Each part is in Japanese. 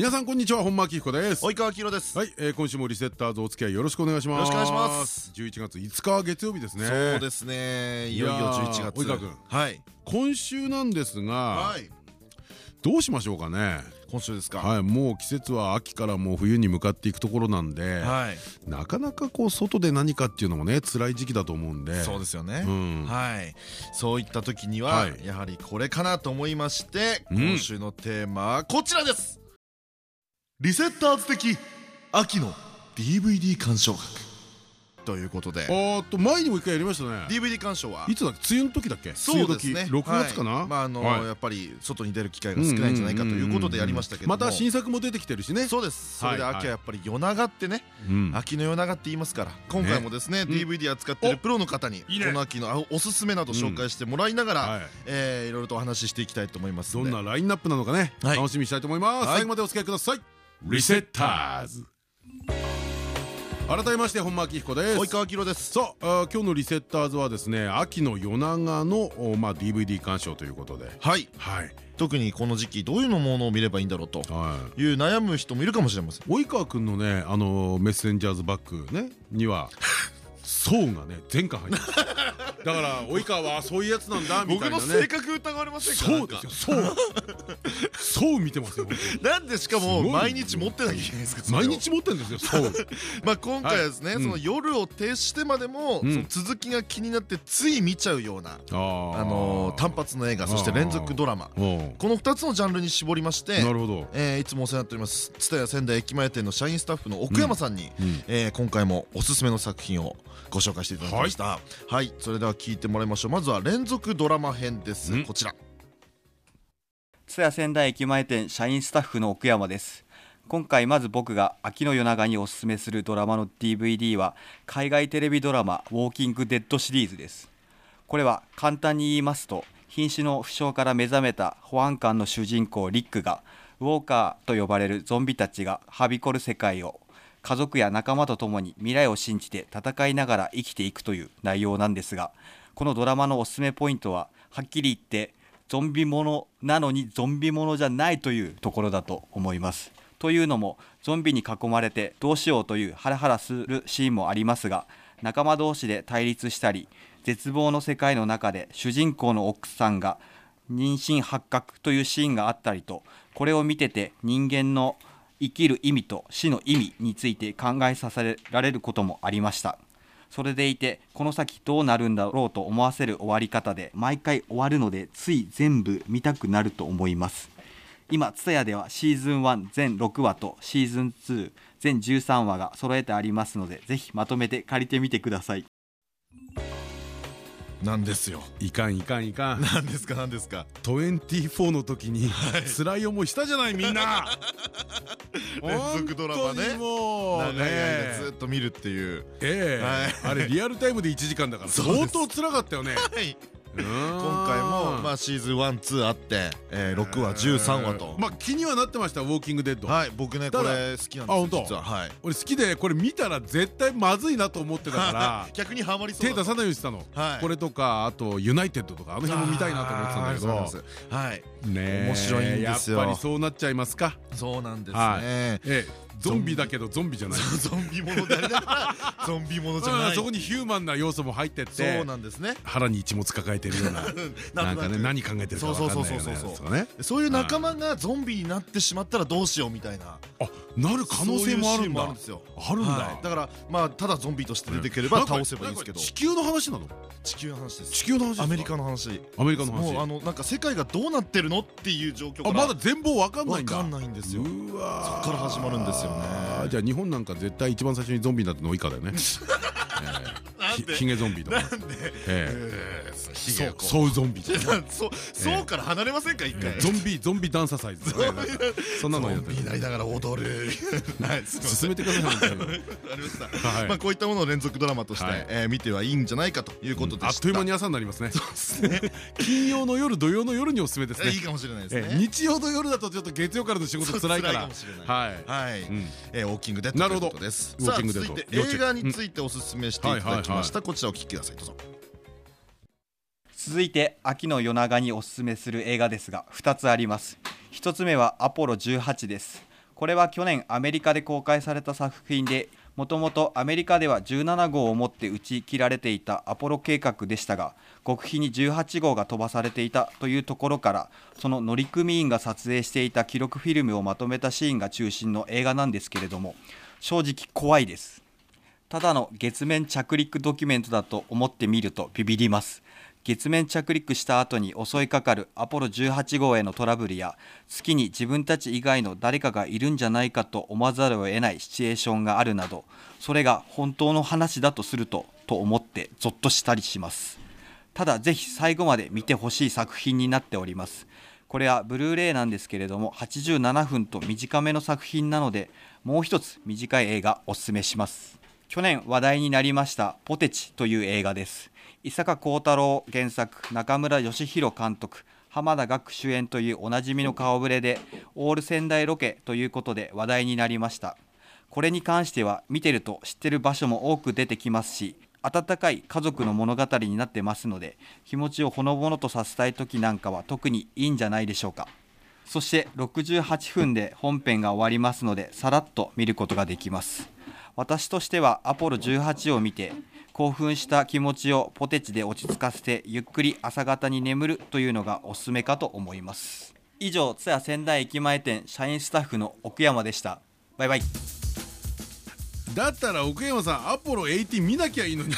皆さんこんにちは本間明彦です。及川明です。はい、えー、今週もリセッターズお付き合いよろしくお願いします。よろしくお願いします。11月5日月曜日ですね。そうですね。いよいよ11月。及川君。はい。今週なんですが、はい。どうしましょうかね。今週ですか。はいもう季節は秋からもう冬に向かっていくところなんで、はい。なかなかこう外で何かっていうのもね辛い時期だと思うんで。そうですよね。うん。はい。そういった時にははい。やはりこれかなと思いましてうん。今週のテーマはこちらですリセッターズ的秋の DVD 鑑賞学。ということで。あーっと前にも一回やりましたね。DVD 鑑賞は？いつだっけ？梅雨の時だっけ？そうですね。梅雨時？6月かな、はい。まああのはい。やっぱり外に出る機会が少ないんじゃないかということでやりましたけども。また新作も出てきてるしね。そうです。それではい。秋はやっぱり夜長ってね。うん。秋の夜長って言いますから。今回もですねん DVD 扱ってるプロの方にこの秋のあおすすめなど紹介してもらいながらはい。えーいろいろとお話ししていきたいと思いますどんなラインナップなのかね、はい。楽しみにしたいと思います、はい。最後までお付き合いくださいリセッターズ。改めまして本間明彦です。及川明です。さあ今日のリセッターズはですね秋の夜長の、おまあ、DVD 鑑賞ということで。はい。はい。特にこの時期どういうものを見ればいいんだろうとはい。いう悩む人もいるかもしれません。及川君のねあのメッセンジャーズバッグねには 層がね全巻入ってますだから及川はそういうやつなんだ みた僕いなね。の性格疑われませんか？そうですよそう。そう見てますよなんでしかも毎日持ってなきゃいけないんですか毎日持ってるんですよそう。まあ今回はですね、はい。その夜を徹してまでも、続きが気になってつい見ちゃうような、ああのー単発の映画そして連続ドラマ。おこの2つのジャンルに絞りましてなるほど。えーいつもお世話になっております蔦屋仙台駅前店の社員スタッフの奥山さんに、今回もおすすめの作品をご紹介していただきました。はい、それでは聞いてもらいましょう。まずは連続ドラマ編です、うん。こちら。津屋仙台駅前店社員スタッフの奥山です。今回まず僕が秋の夜長におすすめするドラマの DVD は海外テレビドラマ「ウォーキング・デッド」シリーズです。これは簡単に言いますと瀕死の負傷から目覚めた保安官の主人公リックがウォーカーと呼ばれるゾンビたちがはびこる世界を家族や仲間と共に未来を信じて戦いながら生きていくという内容なんですがこのドラマのおすすめポイントははっきり言ってゾンビものなのにゾンビものじゃないというところだと思います。というのもゾンビに囲まれてどうしようというハラハラするシーンもありますが仲間同士で対立したり絶望の世界の中で主人公の奥さんが妊娠発覚というシーンがあったりとこれを見てて人間の生きる意味と死の意味について考えさせられることもありました。それでいてこの先どうなるんだろうと思わせる終わり方で毎回終わるのでつい全部見たくなると思います。今ツタヤではシーズン1全6話とシーズン2全13話が揃えてありますのでぜひまとめて借りてみてください。なんですよ。いかんいかんいかんなんですか。なんですか。24の時に辛い思いしたじゃないみんな。連続ドラマね。もう。長い間ずっねと見るっていう。ええ。あれリアルタイムで1時間だから相当辛かったよね。はい今今回もまあシーズン12あってえー6話13話と。まあ気にはなってました「ウォーキングデッド」はい僕ねこれ好きなんですよ実は。はい。俺好きでこれ見たら絶対まずいなと思ってたから 逆にハマりそう手出さないようにしてたの。はい。これとかあと「ユナイテッド」とかあの辺も見たいなと思ってたんだけど。はい。ねえ面白いんですよ。やっぱりそうなっちゃいますか。そうなんですはい。ねええゾンビだけどゾンビじゃない。ゾンビものであれだ ゾンビものじゃない。うんそこにヒューマンな要素も入ってってそうなんですね。腹に一物抱えてるような なんかね何考えてるか分かんないようなやつ。とかねそういう仲間がゾンビになってしまったらどうしようみたいな。あなる可能性もあるんだ。あるんだ。はい。だからまあただゾンビとして出てければ倒せばいいんですけど。地球の話なの？地球の話です。地球の話アメリカの話。アメリカの話。もうあのなんか世界がどうなってるのっていう状況から。あまだ全貌わかんないんだ。わかんないんですよ。そっから始まるんですよじゃあ日本なんか絶対一番最初にゾンビになってるのイカだよね。えーひヒゲゾンビとかなんで？ええーひげがこうゾンビ。そうそうから離れませんか一回。ゾンビゾンビダンサーサイズ。そんなのやゾンっなりながら踊る。進めてくださいありましたはい。まあこういったものを連続ドラマとして見てはいいんじゃないかということであっという間に朝になりますね。金曜の夜土曜の夜におすすめですね。いいかもしれないですえね日曜の夜だとちょっと月曜からの仕事辛いからはい。ウォーキングデッドということです。さあなるほど。ウォーキングデッド。続いて映画についておすすめしていただきました。こちらお聞きください。どうぞ続いて秋の夜長におすすめする映画ですが2つあります。1つ目はアポロ18です。これは去年アメリカで公開された作品でもともとアメリカでは17号をもって打ち切られていたアポロ計画でしたが極秘に18号が飛ばされていたというところからその乗組員が撮影していた記録フィルムをまとめたシーンが中心の映画なんですけれども正直怖いです。ただの月面着陸ドキュメントだと思ってみるとビビります。月面着陸した後に襲いかかるアポロ18号へのトラブルや月に自分たち以外の誰かがいるんじゃないかと思わざるを得ないシチュエーションがあるなどそれが本当の話だとするとと思ってゾッとしたりします。ただぜひ最後まで見てほしい作品になっております。これはブルーレイなんですけれども87分と短めの作品なのでもう一つ短い映画おすすめします。去年話題になりました「ポテチ」という映画です。伊坂幸太郎原作中村義弘監督浜田岳主演というおなじみの顔ぶれでオール仙台ロケということで話題になりました。これに関しては見てると知ってる場所も多く出てきますし温かい家族の物語になってますので気持ちをほのぼのとさせたい時なんかは特にいいんじゃないでしょうか。そして68分で本編が終わりますのでさらっと見ることができます。私としてはアポロ18を見て興奮した気持ちをポテチで落ち着かせてゆっくり朝方に眠るというのがおすすめかと思います。以上津屋仙台駅前店社員スタッフの奥山でした。バイバイ。だったら奥山さんアポロ18見なきゃいいのに。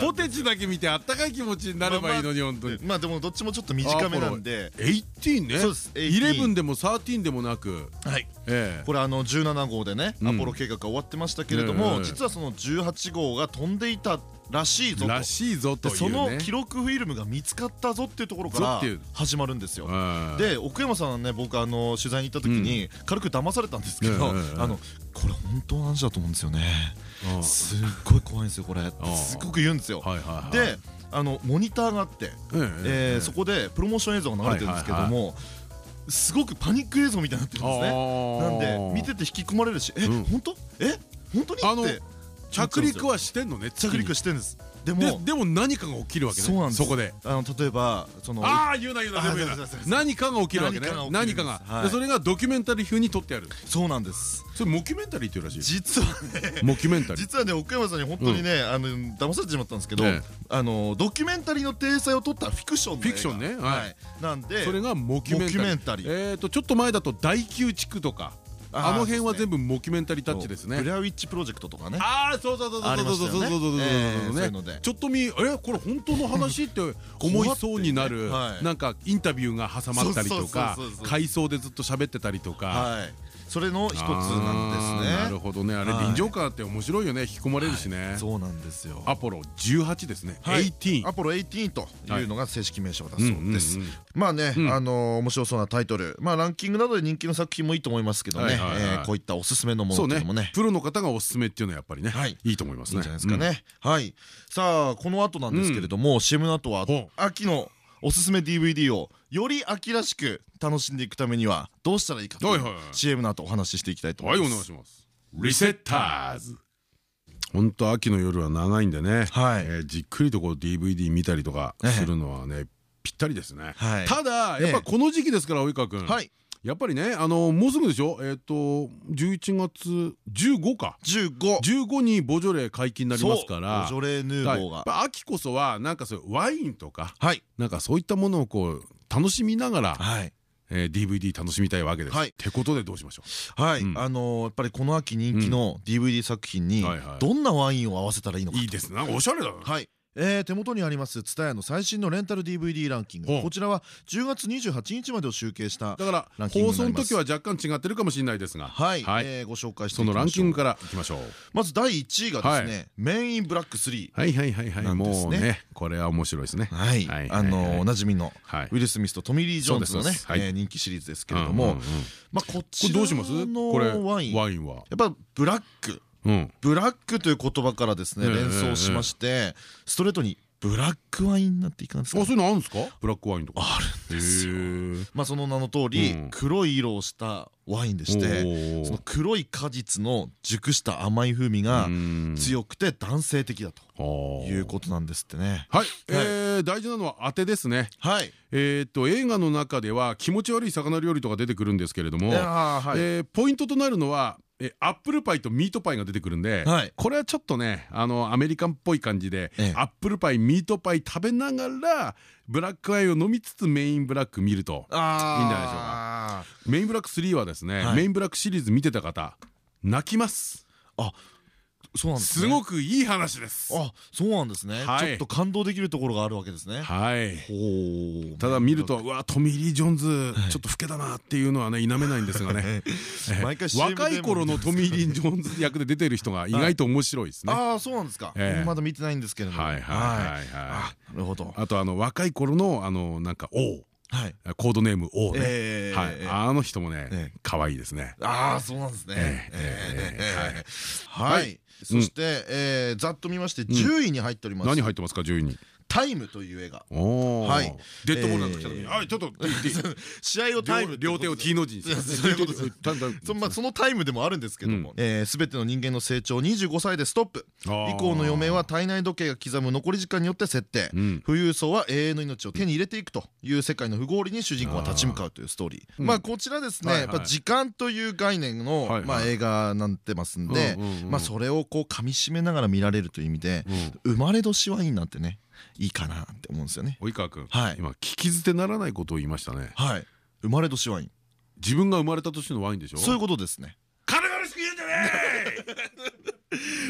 ポテチだけ見てあったかい気持ちになればいいのに本当に。まあでもどっちもちょっと短めなんで。18ね。そうです18 11でも13でもなく。はい。ええ。これあの17号でねうん。アポロ計画が終わってましたけれども実はその18号が飛んでいたらしいぞと。らしいぞというでそのね記録フィルムが見つかったぞっていうところから始まるんですよ。うん。で奥山さんね僕あの取材に行った時に軽く騙されたんですけどええええあのこれ本当の話だと思うんですよね。うん。すっごい怖いんですよこれ。すっごく言うんですよ。であのモニターがあってえそこでプロモーション映像が流れてるんですけどもすごくパニック映像みたい。になってるんですねなんで見てて引き込まれるしえうん本当え本当にって着陸はしてんのね。着陸ししてるんです。ででもでも何かが起きるわけね。そうなんです。こで。あの例えばそのああ言うな言うな言うな何かが起きるわけね。何何かが。それがドキュメンタリー風に撮ってある。そうなんです。それモキュメンタリーっていうらしい実はねモキュメンタリー。実はね奥山さんに本当にね、あの騙されてしまったんですけど、ねあのドキュメンタリーの体裁を取ったフィクションフィクションね。はい。なんでそれがモキュメンタリー。モキュメンタリー。えっとちょっと前だと大宮地区とかあの辺は全部モキュメンタリータッチですね。ブレアウィッチプロジェクトとかね。ああそうそうそうそうそうそうそうそう。そうね。ちょっと見えこれ本当の話って思いそうになるはいなんかインタビューが挟まったりとかそうそうそうそう。回想でずっと喋ってたりとか。はいそれの一つなんですね。なるほどね。あれはい。臨場感あって面白いよね。引き込まれるしね。そうなんですよ。アポロ18ですね。はい。18アポロ18というのが正式名称だそうです。まあねうん。あのー面白そうなタイトル。まあランキングなどで人気の作品もいいと思いますけどね。こういったおすすめのものそうねっていうのもね。プロの方がおすすめっていうのはやっぱりねはい。いいと思いますね。いい。んじゃないですかね。はい。さあこの後なんですけれども CM の後は秋のおすすめ DVD をより秋らしく楽しんでいくためにはどうしたらいいかというはいはいはい。CM の後お話ししていきたいとはいお思います願いします。リセッターズ本当秋の夜は長いんでね。はい。えーじっくりとこう DVD 見たりとかするのはねぴったりですね。はい。ただやっぱこの時期ですから及川君。はいやっぱりねあのもうすぐでしょ？えっと11月15か。15 15にボジョレー解禁になりますから。ボジョレ・ヌーボーが。ぱ秋こそはなんかそういうワインとかはい。なんかそういったものをこう楽しみながらはい。えー DVD 楽しみたいわけです。はい。ってことでどうしましょはい、うん。あのーやっぱりこの秋人気の DVD 作品にどんなワインを合わせたらいいのかう。いいですね。な。んかおしゃれだな。はいえー手元にあります TSUTAYA の最新のレンタル DVD ランキング。こちらは10月28日までを集計しただから放送の時は若干違ってるかもしれないですが。はい、えーご紹介してそのランキングかからいきましょう。まず第1位がですね、はメインインブラック3はいはいはいはい。もうねこれは面白いですね。はい、あのおなじみのはい。ウィル・スミスとトミー・リー・ジョーンズのね人気シリーズですけれども。まあここちどうします？のこれワインはっぱブラック。うんブラックという言葉からですねええ連想しましてストレートにブラックワインになっていかがですかあそういうのあるんですか？ブラックワインとか。あるんですよ。まあその名の通りうん。黒い色をしたワインでしてその黒い果実の熟した甘い風味が強くて男性的だといいうことなんですってね。はい、えー大事なのは当てですね。はい。えーっと映画の中では気持ち悪い魚料理とか出てくるんですけれども、はい。えーポイントとなるのはえアップルパイとミートパイが出てくるんで、はい。これはちょっとねあのアメリカンっぽい感じで、ええ。アップルパイミートパイ食べながらブラックワインを飲みつつメインブラック見るといいんじゃないでしょうか。メインブラック3はですね、はい。メインブラックシリーズ見てた方泣きます。あそうなんですね。すごくいい話です。あそうなんですね。はい。ちょっと感動できるところがあるわけですね。はい。ただ見るとうわトミー・リー・ジョーンズちょっと老けだなっていうのはね否めないんですがね。毎回 若い頃のトミー・リー・ジョーンズ役で出てる人が意外と面白いですね。ああそうなんですか。ええ。まだ見てないんですけれども。はいはいはいはいあなるほど。あとあの若い頃のあのなんか王。はいコードネーム O ね。あの人もね可愛いですね。ああそうなんですね。はい。そしてざっと見まして10位に入っております。何入ってますか10位に？タイムという映画はい。デッドボールなんか来た時にえーはいちょっと 試合をタイム両手を T の字にそう。いうことですだんだんそまあそのタイムでもあるんですけどもすべての人間の成長25歳でストップ。以降の余命は体内時計が刻む残り時間によって設定。ん。富裕層は永遠の命を手に入れていくという世界の不合理に主人公は立ち向かうというストーリー。まあこちらですねはいはい。やっぱ時間という概念はいはい。のまあ映画になってますんでまあそれをこう噛み締めながら見られるという意味で生まれ年ワインなんてねいいかなって思うんですよね。及川君はい。今聞き捨てならないことを言いましたね。はい。生まれ年ワイン。自分が生まれた年のワインでしょ？そういうことですね。軽々しく言うんじゃね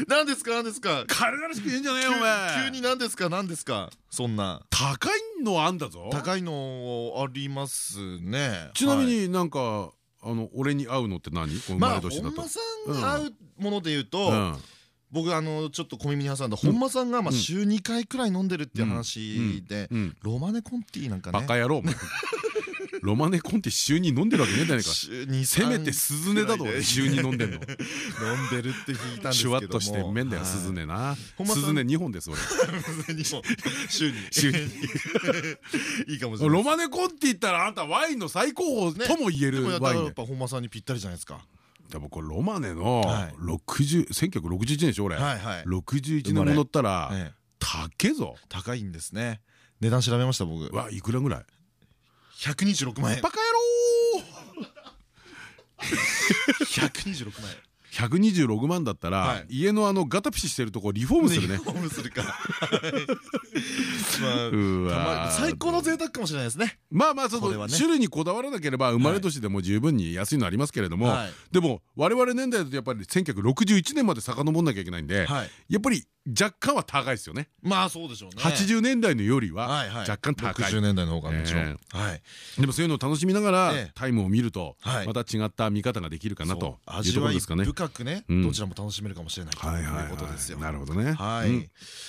何ですか？何ですか？え軽々しく言うんじゃねえよお前。急に何ですか？何ですか？そんな。高いのあんだぞ。高いのありますね。ちなみはい。になんかあの俺に合うのって何？この生年だと。本間さんが合うもので言うと、うん僕あのちょっと小耳に挟んだ本間さんがまあ週2回くらい飲んでるっていう話でうん。ロマネコンティなんかね。バカ野郎 ロマネコンテ週に飲んでるわけねえじゃねえか。週2せめてスズネだぞ俺週に飲んでんの。飲んでるって聞いたんですシけども。ュワッとしてめんだよスズネな。本間さん。スズネ2本です俺。週に週にいいかもしれない。ロマネコンティったらあんたワインの最高峰とも言えるワインやっぱ本間さんにぴったりじゃないですかでもこれロマネのはい。60 1961年でしょ俺。はいはい。61年も乗ったらええ高えぞ。高いんですね。値段調べました僕。わいくらぐらい？126万円。バカ野郎126 万円126万だったらはい。家のあのガタピシしてるとこリフォームするね。リフォームするか。最高の贅沢かもしれないですね。まあまあその種類にこだわらなければ生まれ年でも十分に安いのありますけれどもはい。でも我々年代だとやっぱり1961年まで遡んなきゃいけないんではい。やっぱり若干は高いですよね。まあそうでしょうね。80年代のよりは若干高い。60年代の方がもちろん。えはい。でもそういうのを楽しみながらええ。タイムを見るとはい。また違った見方ができるかなという。味わいところですかね。深くねうん。どちらも楽しめるかもしれないとはいうことですよ。はいなるほどね。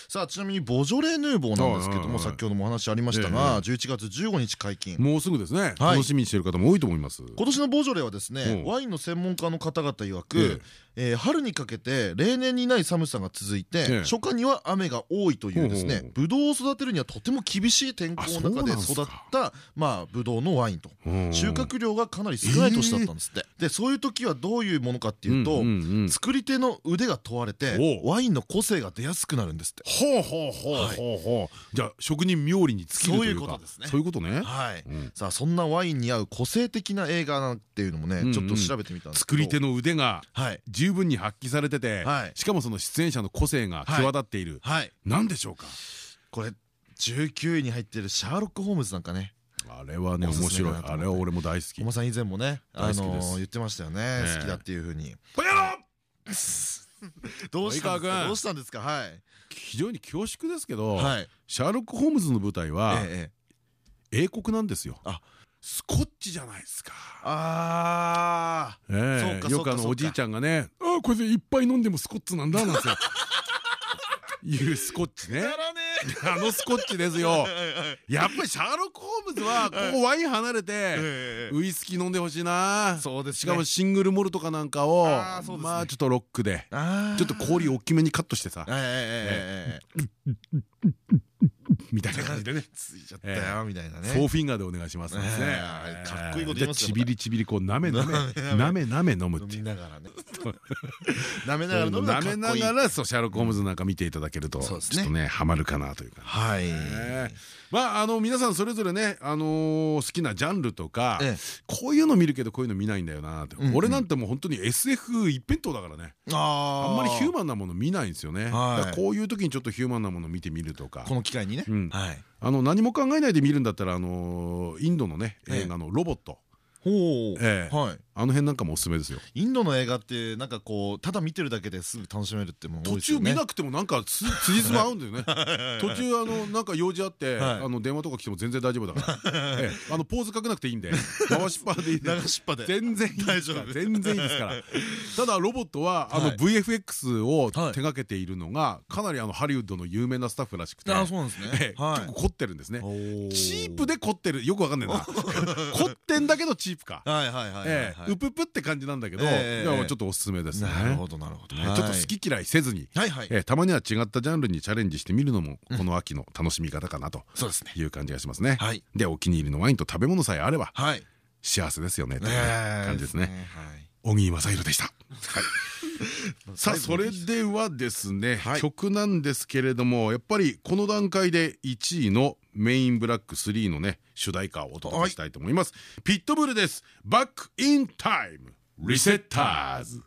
さあちなみにボジョレ・ヌーボーなんですけども先ほどもお話ありましたえが11月15日解禁。もうすぐですね。はい。楽しみにしている方も多いと思います。今年のボジョレはですねう。んワインの専門家の方々曰えくえー春にかけて例年にない寒さが続いええ。て初夏には雨が多いというですねブドウを育てるにはとても厳しい天候の中で育ったまあブドウのワインと。うん収穫量がかなり少ない年だったんですって。でそういう時はどういうものかっていうと作り手の腕が問われておワインの個性が出やすくなるんですって。ほうほうほうほうほう。じゃあ職人冥利に尽きるというかそういうことですね。そういうことね。はい。うん。さあそんなワインに合う個性的な映画なんていうのもねちょっと調べてみたんですけど。作り手の腕がはい。十分に発揮されててはい。しかもその出演者の個性が際立っている。はい。なんでしょうか？これ19位に入ってるシャーロック・ホームズなんかね。あれはね面白い。あれは俺も大好き。お。まさん以前もねあの言ってましたよね。ええ。好きだっていうふうに。どうしたんですか？及川君。どうしたんですか？はい。非常に恐縮ですけど、はい。シャーロック・ホームズの舞台はええ英国なんですよ。あ。スコッチじゃないですか。あええ。そうかよくあのおじいちゃんがね「あこれでいっぱい飲んでもスコッツなんだ」なんて いうスコッチね。あのスコッチですよ。やっぱりシャーロック・ホームズはここワイン離れてえウイスキー飲んでほしいな。そうですね。しかもシングルモルトかなんかをまあちょっとロックであちょっと氷大きめにカットしてさ。ええええええみたいな感じでね。ついちゃったよみたいなね。フォーフィンガーでお願いしますね。ええかっこいいこと言いますよでちびりちびりこうなめなめなめ。なめ飲むって。いうながらね。舐めながら飲むなめながらそうシャーロック・ホームズなんか見ていただけるとちょっとねハマるかなというか。はい。ねまああの皆さんそれぞれねあのー好きなジャンルとかええ。こういうの見るけどこういうの見ないんだよなって。俺なんてもう本当に SF 一辺倒だからね。ああんまりヒューママンなもの見ないんですよね。こういう時にちょっとヒューマンなもの見てみるとか。この機会にねあの何も考えないで見るんだったらあのーインドのね映画の「ロボット」あの辺なんかもおすすめですよ。インドの映画ってなんかこうただ見てるだけですぐ楽しめるっても途中見なくてもなんかつ辻褄合うんだよね。途中あのなんか用事あってはい。あの電話とか来ても全然大丈夫だから。ええ。あのポーズかけなくていいんで回しっぱでいい流しっぱで。全然大丈夫。全然いいですから。ただロボットはあのはい VFX をはい手掛けているのがかなりあのハリウッドの有名なスタッフらしくて。あそうなんですえねえ結構凝ってるんですね。おチープで凝ってる。よくわかんないな。凝ってんだけどチープか。はいはいはいうぷぷって感じなんだけどちょっとおすすめです。ねなるほどなるほど。ねちょっと好き嫌いせずにはいはい。えーたまには違ったジャンルにチャレンジしてみるのもこの秋の楽しみ方かなと。そうですね。いう感じがしますね。はい。でお気に入りのワインと食べ物さえあればはい。幸せですよねという感じですね。はい。小木正弘でした。さあそれではですね、はい。曲なんですけれどもやっぱりこの段階で1位のメインブラック3のね主題歌をお届けしたいと思います。ピットブルです。バックインタイムリセッターズ。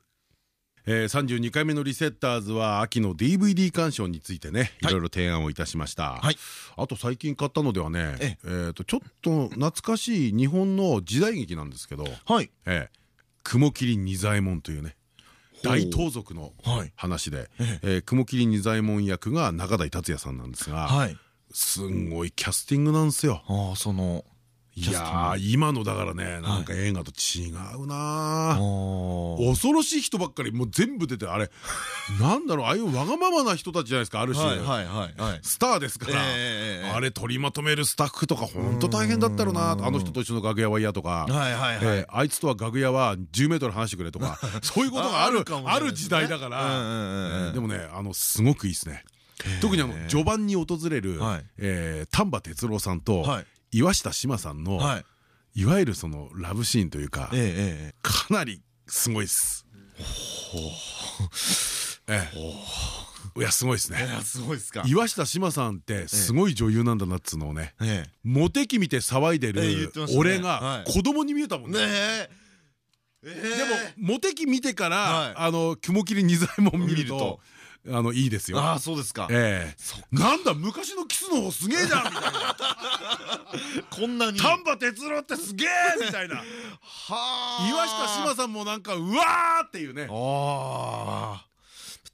えー、32回目のリセッターズは秋の DVD 鑑賞についてねい。ろいろ提案をいたしました、はい。あと最近買ったのではねええ。ーとちょっと懐かしい日本の時代劇なんですけどはい。ええ。雲霧仁左衛門というね大盗賊のはい。話で、え。えー雲霧仁左衛門役が中台達也さんなんですが、はいすんごいキャスティングなんですよ。ああそのいやー今のだからねなんか映画と違うなあー。ー恐ろしい人ばっかりもう全部出てあれ なんだろうああいうわがままな人たちじゃないですかある種、はいはいはいはい。スターですから、ええあれ取りまとめるスタッフとか本当大変だったろうなあの人と一緒の楽屋は嫌とか。はいはいはい。えーあいつとは楽屋は10メートル離してくれとか そういうことがあるあある時代だから。でもねあのすごくいいですね特にあの序盤に訪れるはい。えー丹波哲郎さんとはい。岩下志麻さんのはい。いわゆるそのラブシーンというかかなりすごいです。ええ。いやすごいですね。いやすごいですか。岩下志麻さんってすごい女優なんだなっつうのをねえモテ期見て騒いでる俺はい。が子供に見えたもんえねでもモテ期見てかはい。らあの雲霧仁左衛門見るとあのいいですよ。ああそうですか。ええ。なんだ昔のキスの方すげえじゃんみたいな。こんなに。丹波哲郎ってすげえみたいな。はあ。岩下志麻さんもなんかうわーっていうね。ああ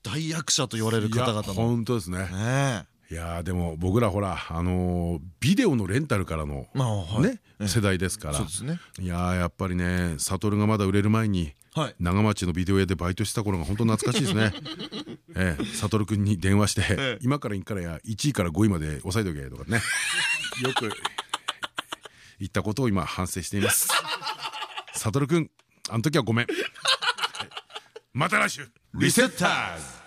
大役者と言われる方々の。本当ですね。ねいやーでも僕らほらあのービデオのレンタルからのまあはい。ね世代ですから。ね。いやーやっぱりね悟がまだ売れる前にはい。長町のビデオ屋でバイトした頃が本当懐かしいですね。ええ、悟君に電話して、今からいいからや1位から5位まで押さえとけとかね。よく。言ったことを今反省しています。悟君、あの時はごめん。また来週。リセッターズ